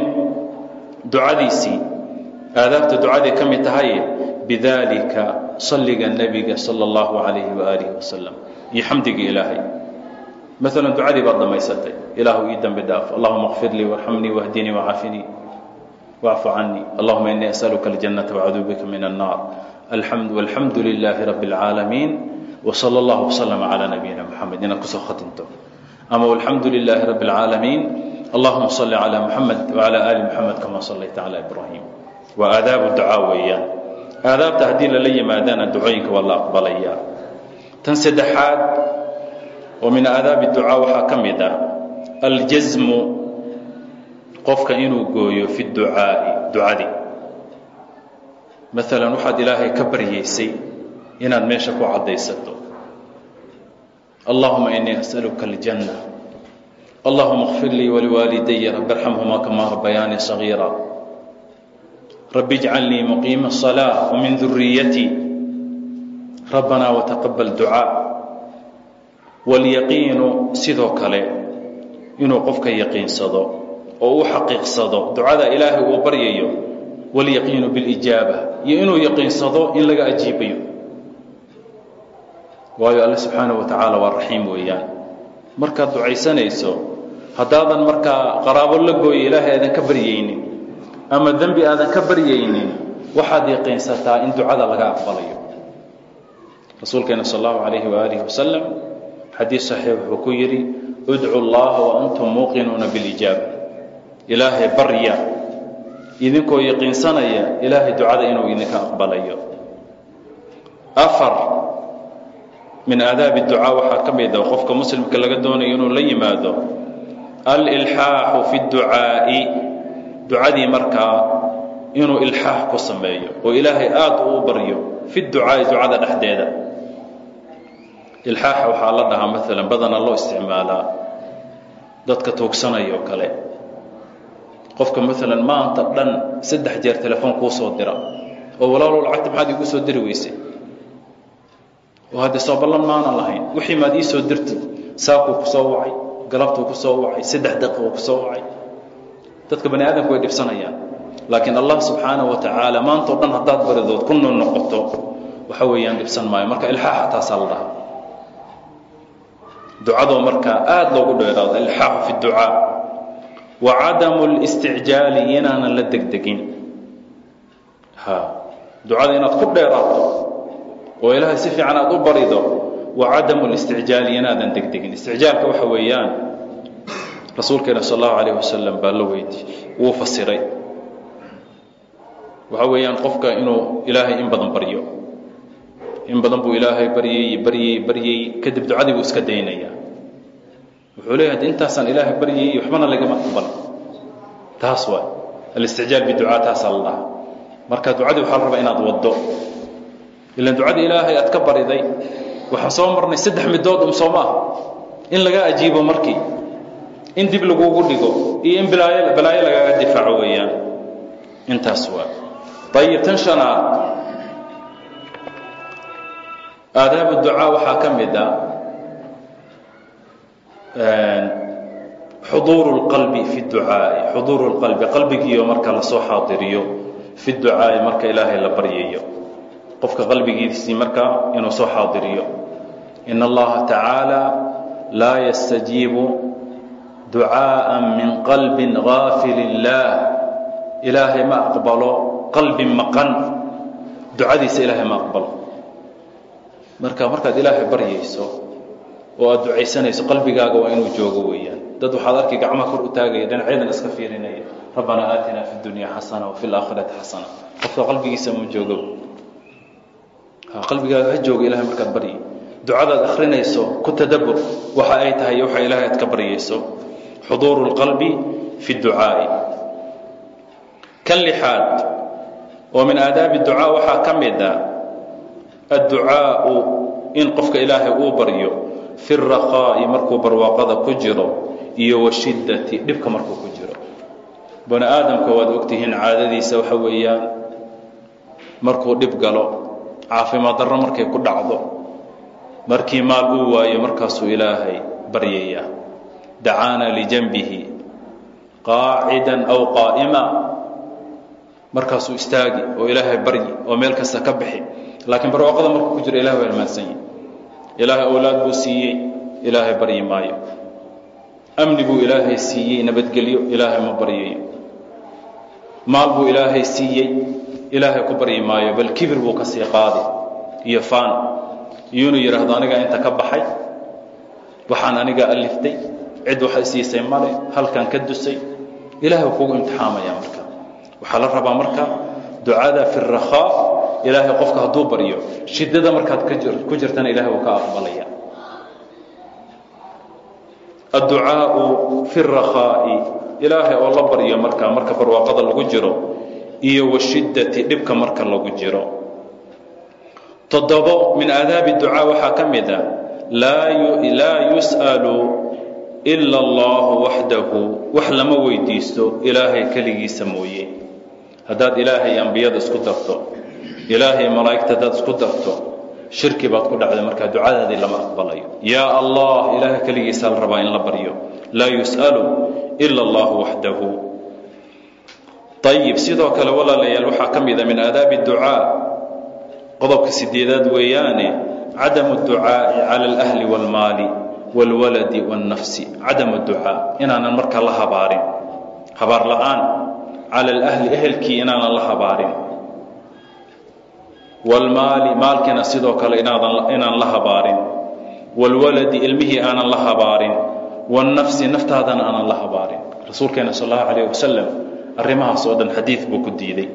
[SPEAKER 1] ducadiisii aadaabta ducaday ka mid tahay bidalika salliga nebiga sala allahu calayhi waaalih wasalam iyo xamdiga ilaahay. Maala ducadii baad dhammaysatay ilaahu ii dembi dhaaf. Allahuma kfir lii warxamnii wahdinii wacaafinii wacfu canii allahuma inii asaluka aljanata wacaduud bika min annaar. Alxamdu alxamdu lilaahi rabi اlcaalamiin wsala allahu wslama calaa nabiyina moxamed inaad ku soo khatimto. Ama alxamdu lilaahi rabi اlcaalamiin allahuma salli calaa moxamed wacalaa ali moxamed kama salayta calaa ibraahim waa aadaabu ducaa weeyaan aadaabta haddii lala yimaadana ducooyinka waa la aqbalayaa tan saddexaad oo min aadaabi ducaa waxaa ka mid ah aljasmu qofka inuu gooyo fi ducaa'i ducadii maalan waxaad ilaahay ka baryaysay inaad meesha ku caddaysato. Allahuma inii asaluka aljanna. Allahuma kfir lii waliwaalidaya rabi arxamhumaa kamaa rabbayaanii sagiira rabi ijcalnii muqiima الصalaaة wmin duriyatii rabbana wataqabal ducaa wاlyaqiinu sidoo kale inuu qofka yaqiinsado oo u xaqiiqsado ducada ilaahay uu baryayo wاlyaqiinu biاlijaaba iyo inuu yaqiinsado in laga ajiibayo waayo alle subxaanaه wa tacaala waa raxiim weeyaan markaad ducaysanayso haddaadan markaa qaraabo la gooyo ilaahay aadan ka baryaynin ama dembi aadan ka baryaynin waxaad yaqiinsataa in ducada laga aqbalayo. Rasuulkeena sal allahu calayhi waaalih wasalam xadiis saxiix wuxuu ku yidhi udcu llaha wa muuqinuuna bilijaaba ilaahay barya idinkoo yaqiinsanaya ilaahay ducada inuu idinka aqbalayo. Afar min aadaabi ducaa waxaa ka mid a qofka muslimka laga doonayo inuu la yimaado alilxaaxu fi ducaa'i ducadii markaa inuu ilxaax ku sameeyo oo ilaahay aada uu baryo fi ducaa'i ducada dhexdeeda. Ilxaaxa waxaa la dhahaa maalan badanaa loo isticmaalaa dadka tuugsanaya oo kale. Qofka maalan maanta dhan saddex jeer telefoon kuu soo dira oo walaalow lacagta maxaad iigu soo diri weysay? Oo haddii soo ballan maanan lahayn. Wixii maad ii soo dirtid saakuu ku soo wacay galabtuu ku soo wacay saddex daqiiquu ku soo wacay dadka bani aadamku way dhibsanayaan. Laakiin allah subxaana wa tacaala maantao dhan haddaad baridood ku nu noqoto waxa weeyaan dhibsan maayo. Marka ilxaaxa taasaa la dhaha ducadoo markaa aada loogu dheeraado alilxaaxu fi ducaa. Wa cadamu اlisticjaali inaanan la degdegin. Ha. Ducada inaad ku dheeraato oo ilaahay si fiican aada u barido wa cadamu اlisticjaali inaadan degdegin. Isticjaalka waxa weeyaan rasuulkeena sal اllahu alayh wasalam baa la weydiiyey. Wuu fasiray. Waxa weeyaan qofka inuu ilaahay in badan baryo. In badan buu ilaahay baryey baryey baryey kadib ducadii buu iska daynaya. Wuxuu leeyahay intaasaan ilaahay baryey waxbana lagama aqbal. Taas waa alisticjaal biducaa taasaa la dhahaa marka ducadii waxaa la rabaa inaad waddo. Ilan ducadii ilaahay aad ka bariday waxaan soo marnay saddex midood um soo maaha. In laga ajiibo markii in dib lagugu dhigo iyo in balaayo lagaga difaaco weeyaan. Intaas waa. Ayib tan shanaad. Aadaabu ducaa waxaa ka mid a xuduuru اlqalbi fi ducaa'i. Xuduuru اlqalbi qalbigiiyo marka la soo xaadiriyo fi ducaa'i marka ilaahay la baryayo qofka qalbigiisii marka inuu soo xaadiriyo. In allaha tacaala laa yastajiibu ducaaءa min qalbi gaafil اllah ilaahay ma aqbalo qalbi maqan. Ducadiisa ilaahay ma aqbalo. Marka markaad ilaahay baryayso oo aad ducaysanayso qalbigaaga waa inuu joogo weeyaan. Dad waxaad arki gacmaha kor u taagaya dhinacyadan iska fiirinaya. Rabbanaa aatinaa fi dunya xasana wafi laakhirati xasana qofka qalbigiisa ma joogo. Qalbigaaga ha joogo ilahay markaad baryi. Ducadaad akrinayso ku tadabur waxa ay tahay waxa ilaahay aad ka baryayso xuduuru اlqalbi fi اducaa'i kan lixaad oo min aadaabi ducaa waxaa ka mid a adducaau in qofka ilaahay uu baryo fi اrakaa'i markuu barwaaqada ku jiro iyo washiddati dhibka markuu ku jiro bani aadamka waad ogtihiin caadadiisa waxa weeyaan markuu dhib galo caafimaad darro markay ku dhacdo markii maal uu waayo markaasuu ilaahay baryaya dacaana lijanbihi qaacidan aw qaa'ima markaasuu istaagi oo ilaahay baryi oo meel kasta ka bixi laakiin barwaaqada markuu ku jiro ilahay waa ilmaansan yahi ilaahay owlaad buu siiyey ilaahay baryi maayo amni buu ilaahay siiyey nabadgelyo ilaahay ma baryayo maal buu ilaahay siiyey ilaahay ku baryi maayo bal kibir buu ka sii qaadi iyo faan iyuunu yidhaahdo anigaa inta ka baxay waxaan anigaa aliftay cid waxa siisay male halkan ka dusay. Ilahay wuu kugu imtixaamaya marka. Waxaa la rabaa marka ducada fi rakhaa ilaahay qofka hadduu baryo shiddada markaad ku jirtana ilahay wuu ka aqbalaya. Adducaau fi rakhaa'i ilaahay oo la baryo marka marka barwaaqada lagu jiro iyo washiddati dhibka marka lagu jiro. Toddobo min aadaabi ducaa waxaa ka mid a laa yus'alu ila allahu waxdahu wax lama weydiisto ilaahay keligiisa mooye. Haddaad ilaahay ambiyada isku darto ilaahay malaa'igta haddaad isku darto shirki baad ku dhacday markaa ducadaadii lama aqbalayo. Yaa allah ilaahay keligiisaa la rabaa in la baryo. Laa yus'alu ila allahu waxdahu ayib sidoo kale walaalayaal waxaa ka mid a min aadaabi ducaa. Qodobka sideedaad weeyaane cadamu ducaa'i cala alahli waalmaali wاlwaladi wاnnafsi cadamu ducaa inaanan marka la habaarin habaar la'aan cala alahli ehelkii inaanan la habaarin wاlmaali maalkiina sidoo kale inaan la habaarin wاlwaladi ilmihii aanan la habaarin wاnnafsi naftaadana aanan la habaarin rasuulkeena sal اllahu alayh wasalam arrimahaas oo dhan xadiid buu ku diiday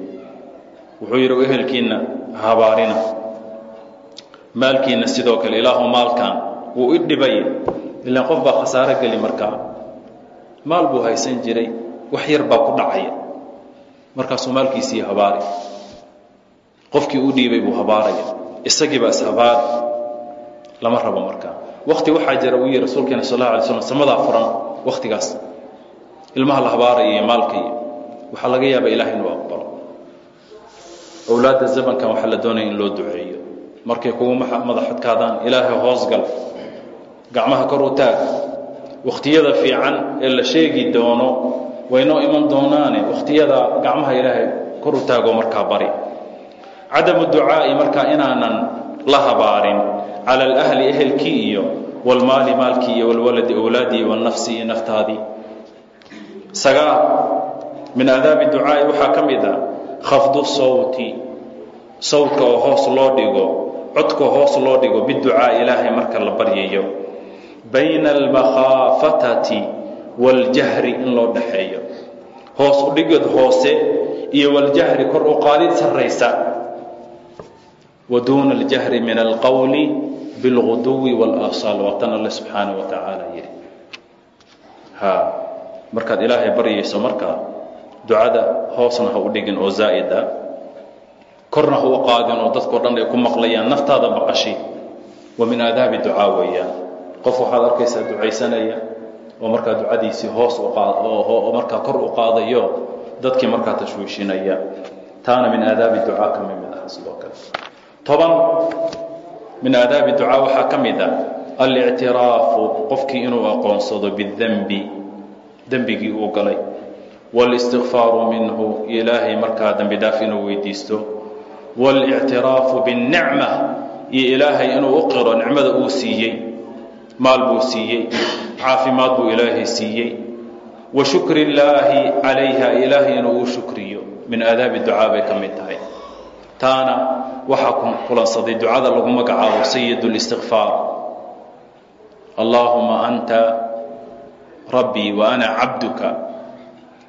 [SPEAKER 1] wuxuu yidhi ehelkiinna habaarina maalkiina sidoo kale ilaahu maalkan wuu i dhibay ilaan qof baa khasaaro geli markaa. Maal buu haysan jiray wax yar baa ku dhacaya. Markaasuu maalkiisii habaari qofkii u dhiibay buu habaaraya. Isagiibaa ishabaari lama rabo markaa. Wakti waxaa jira uu yihi rasuulkeena sal alla alay slam samadaa furan waktigaas ilmaha la habaaraya iyo maalka iyo waxaa laga yaaba ilahay inuu aqbalo. Owlaadda zamankan waxaa la doonaya in loo duceeyo. Markay kugu madaxadkaadaan ilaahay hoosgal gacmaha kor u taag. Wakhtiyada fiican ee la sheegi doono waynoo iman doonaane wakhtiyada gacmaha ilaahay kor u taagoo markaa bari. Cadamu ducaa'i markaa inaanan la habaarin cala alahli ehelkii iyo walmaali maalkii iyo walwaladi owlaadii walnafsi iyo naftaadii sagaal min aadaabi ducaa'i waxaa ka mid a khafdu sawti sawdka oo hoos loo dhigo codka hoos loo dhigo biducaa'i ilaahay marka la baryayo bayna almakhaafatati waljahri in loo dhaxeeyo. Hoos udhigid hoose iyo waljahri kor u qaadid sarraysa. Waduuna aljahri min alqowli bilguduwi walasaal waa tan alle subxaana wa tacaala yidhi ha markaad ilaahay baryayso marka ducada hoosna ha u dhigin oo zaa'ida korna ha u qaadin oo dadkao dhan ay ku maqlayaan naftaada maqashi wa min aadaabi ducaa weeyaan qof waxaad arkaysaa ducaysanaya oo markaa ducadiisii hoos oo markaa kor u qaadayo dadkii markaa tashwiishinaya taana min aadaabi ducaa ka mid ah sidoo kale toban min aadaabi ducaa waxaa ka mid ah alictiraafu qofkii inuu aqoonsado bidenbi dembigii uu galay wاlistikfaaru minhu ilaahay markaa dembi dhaaf inuu weydiisto wاlictiraafu biاnicma iyo ilaahay inuu u qiro nicmada uu siiyey maal buu siiyey caafimaad buu ilaahay siiyey wa shukri illaahi calayha ilaahay inuu u shukriyo min aadaabi ducaa bay ka mid tahay taana waxaa kulansaday ducada lagu magacaabo sayid اlistikfaar allaahuma anta rabbii wa ana cabduka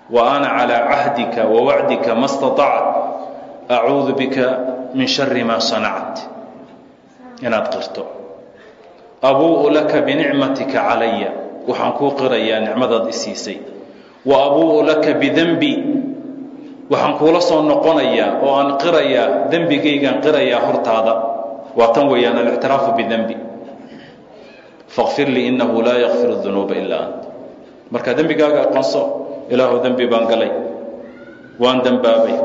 [SPEAKER 1] wa ana calىa cahdika wa wacdika ma staطact acuudu bika min shari ma sanact inaad qirto abuu'u laka binicmatika calaya. Waxaan kuu qirayaa nicmadaad isiisay wa abuu'u laka bidenbi waxaan kuula soo noqonayaa oo aan qirayaa dembigaygaan qirayaa hortaada. Waa tan weeyaan alictiraafu bidenbi fakfir lii innahu laa yakfiru dunuuba ilaa ant. Markaa dembigaaga aqoonso ilaahu dembi baan galay. Waan dembaabay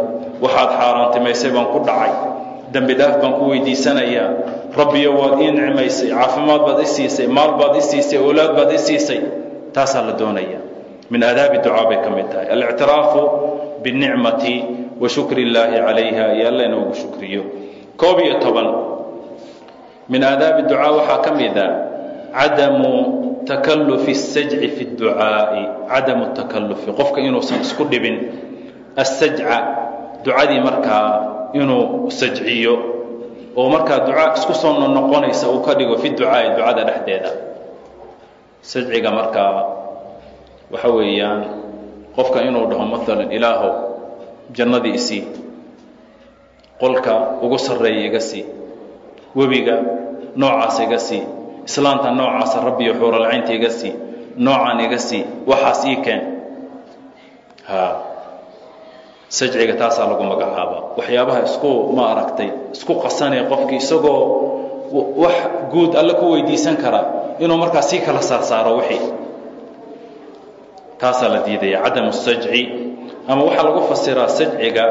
[SPEAKER 1] waxaad xaaraantimaysay baan ku dhacay. Dembi dhaaf baan ku weydiisanayaa rabbiyo waad ii nicmaysay caafimaad baad i maal baad i siisay awlaad baad i taasaa la doonaya. Min aadaabi ducaa bay ka mid tahay. Alictiraafu binicmati wa shukri illaahi calayha iyo alla inoogu shukriyo. Koob iyo toban. Min aadaabi ducaa waxaa ka mida cadamu takalufi اsajci fi اducaa'i cadamu takalufi qofka inuusan isku dhibin assajca ducadii markaa inuu sajciyo oo markaa duca isku soo noqonaysa uu ka dhigo fi ducaa'i ducada dhexdeeda. Sajciga markaa waxa weeyaan qofka inuu dhaho maalan ilaahow jannadii isii qolka ugu sarreeya iga sii. Webiga noocaas iga sii. Islaanta noocaasa rabbiyo xuuralcaynta iga sii. Noocaan iga sii. Waxaas ii keen sajciga taasaa lagu magacaabaa waxyaabaha isku ma aragtay isku qasanee qofkii isagoo wax guud alle ku weydiisan kara inuu markaa sii kala saarsaaro wixii taasaa la diidaya cadamu sajci ama waxaa lagu fasiraa sajciga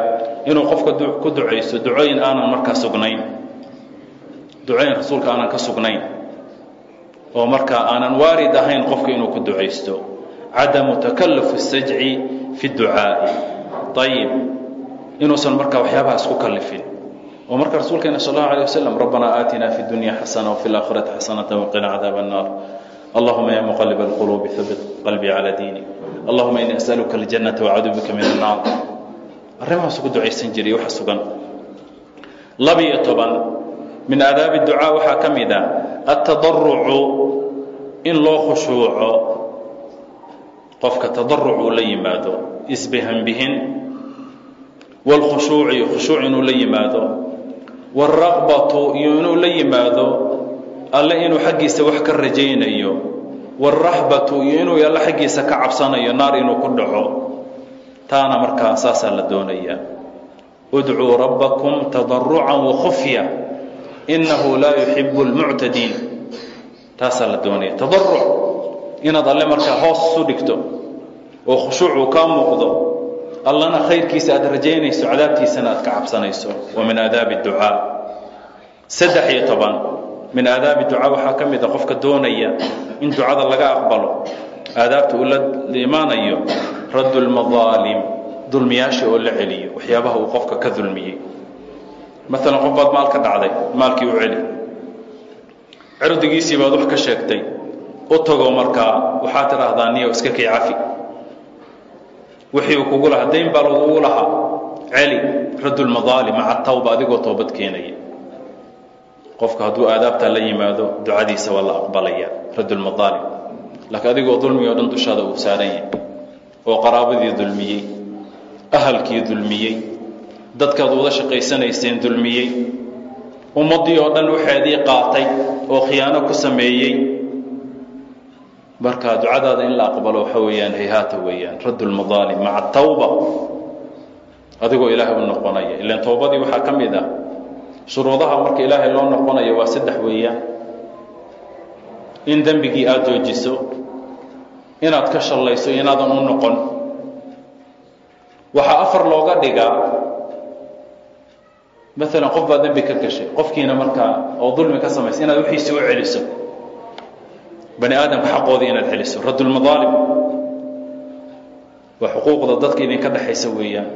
[SPEAKER 1] inuu qofka ku ducayso ducooyin aanan markaa sugnayn ducooyin rasuulka aanan ka sugnayn oo markaa aanan waarid ahayn qofka inuu ku ducaysto cadamu takalufi الsajci fi اducaa'i ayib inuusan markaa waxyaabaha isku kalifin oo marka rasuulkeena sal اllahu alيه waslm rabbanaa aatina fi اdunya xasana wfi اlaakhirati xasanata waqina cadaab الnar allahuma ya muqalib اlqulubi habit qalbii calى diinik allahuma ini as'aluka اljannata wacadudu bika min الnaar arrimahaas ugu ducaysan jiray waxa sugan labiyo toban min aadaabi ducaa waxaa ka mid a atadarucu in loo khushuuco qofka tadaruc uu la yimaado isbihanbihin wاlkhushuuci khushuuc inuu la yimaado wاlraqbatu iyo inuu la yimaado alle inuu xaggiisa wax ka rajaynayo wاlraxbatu iyo inuu alle xaggiisa ka cabsanayo naar inuu ku dhaco taana markaa saasaa la doonayaa udcuu rabbakum tadarucan wakhufya innahu laa yuxibu lmuctadiin taasaa la doonaya tadaruc inaad alle markaa hoos isu dhigto oo khushuucuu kaa muuqdo allana khayrkiisa aad rajaynayso cadaabtiisana aad ka cabsanayso. Wa min aadaabi ducaa saddex iyo toban. Min aadaabi ducaa waxaa ka mid a qofka doonaya in ducada laga aqbalo aadaabta uu la imaanayo raddu dulmiyaasha oo la celiyo waxyaabaha uu qofka ka dulmiyey. Maalan qof baad maal ka dhacday maalkii u celi. Cirdigiisii baad wax ka sheegtay u tago markaa waxaad tidhaahdaa niyo iska kii cafi wixii uu kugu lahaa dayn baa lagugu lahaa. Celi raddu lmadaalim maca tawba adigoo toobad keenaya. Qofka hadduu aadaabtaa la yimaado ducadiisa waa la aqbalaya raddu lmadaalim laakiin adigoo dulmi oo dhan dushaada uu saaran yahay oo qaraabadii dulmiyey ahalkii dulmiyey dadkaad wada shaqaysanayseen dulmiyey ummaddii oo dhan waxeedii qaatay oo khiyaano ku sameeyey marka ducadaada in la aqbalo waxa weeyaan hayhaata weeyaan radd maca tawba. Adigoo ilaahay u noqonaya. Ilan towbadii waxaa ka mid ah shuruudaha marka ilaahay loo noqonayo waa saddex weeyaan. In dembigii aada joojiso inaad ka shallayso inaadan u noqon. Waxaa afar looga dhigaa. Maalan qof baa dembi ka gashay. Qofkiina markaa oo dulmi ka samaysa inaad wixiisi u celiso bani aadamka xaqoodii inaad celiso radd lmadaalim waa xuquuqda dadka idinka dhexaysa weeyaan.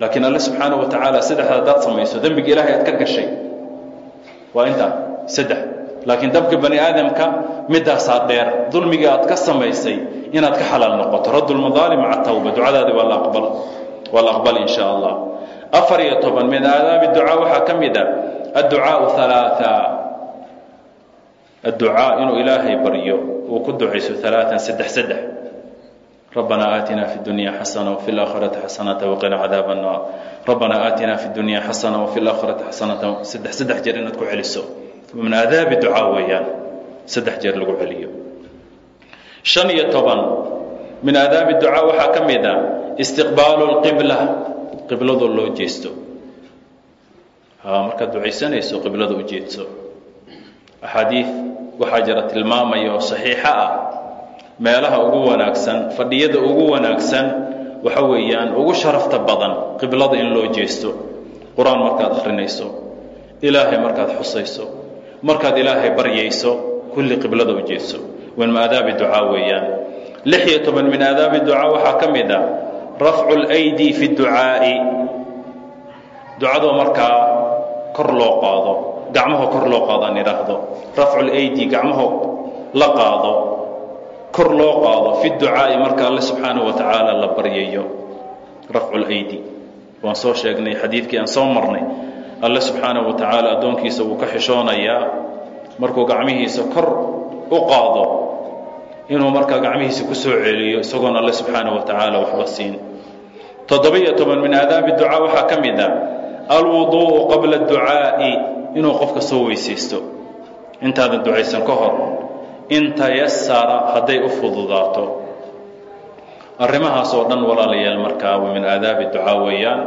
[SPEAKER 1] Laakiin alle subxaana wa tacaala saddexda haddaad samayso dembiga ilaahay aad ka gashay waa intaa saddex. Laakiin dabka bani aadamka midaasaa dheer dulmigii aad ka samaysay inaad ka xalaal noqoto. Radd lmadaalim maca tawba ducadaadi waa la aqbal waa la aqbal in allah. Afar iyo toban min aadaabi ducaa waxaa ka mid a adducaau halaaa adducaa inuu ilaahay baryo uu ku ducayso alaaan saddex saddex rabbana aatina fi dunya xasana wafi laakhirati xasanata waqina cadaab annaar rabbana aatina fi dunya xasana wafi laakhirati xasanata saddex saddex jeer inaad ku celiso min aadaabi ducaa weeyaan saddex jeer lagu celiyo shan iyo toban min aadaabi ducaa waxaa ka mid a istiqbaalu lqibla qibladoo loo jeesto markaad ducaysanayso qiblada u jeedso axaadii waxaa jira tilmaamaya oo saxiixo ah. Meelaha ugu wanaagsan fadhiyada ugu wanaagsan waxa weeyaan ugu sharafta badan qiblada in loo jeesto. Qur'aan markaad akhrinayso ilaahay markaad xusayso markaad ilaahay baryayso kulli qiblada u jeeso wan maadaabi ducaa weeyaan. Lix iyo toban min aadaabi ducaa waxaa ka mid ah a rafcu lydi fi ducaa'i. Ducadoo markaa kor loo qaado gacmaho kor loo qaadaan idhaahdo. Rafculydi gacmaho la qaado kor loo qaado fi ducaa'i marka alle subxaanau wa la baryayo rafculydi waan soo sheegnay xadiidkii aan soo marnay. Alle subxaanau wa addoonkiisa wuu ka xishoonayaa markuu gacmihiisa kor u qaado inuu markaa gacmihiisa ku soo celiyo isagoon alle subxaanau wa waxba siin. Toddoba iyo toban min aadaabi ducaa waxaa ka mid a alwuduuءu qabla اducaa'i inuu qofka soo weysaysto. Intaadan ducaysan ka hor in tayasara hadday u fududaato. Arrimahaas oo dhan walaalayaal markaa waa min aadaabi ducaa weeyaan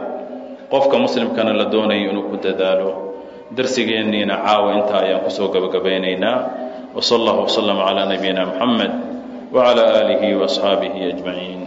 [SPEAKER 1] qofka muslimkana la doonayo inuu ku dadaalo. Darsigeenniina caawa intaa ayaan ku soo gabagabaynaynaa wsal allah wslama calaa nabiyina muxamed wcalaa aalihi waasxaabihi ajmaciin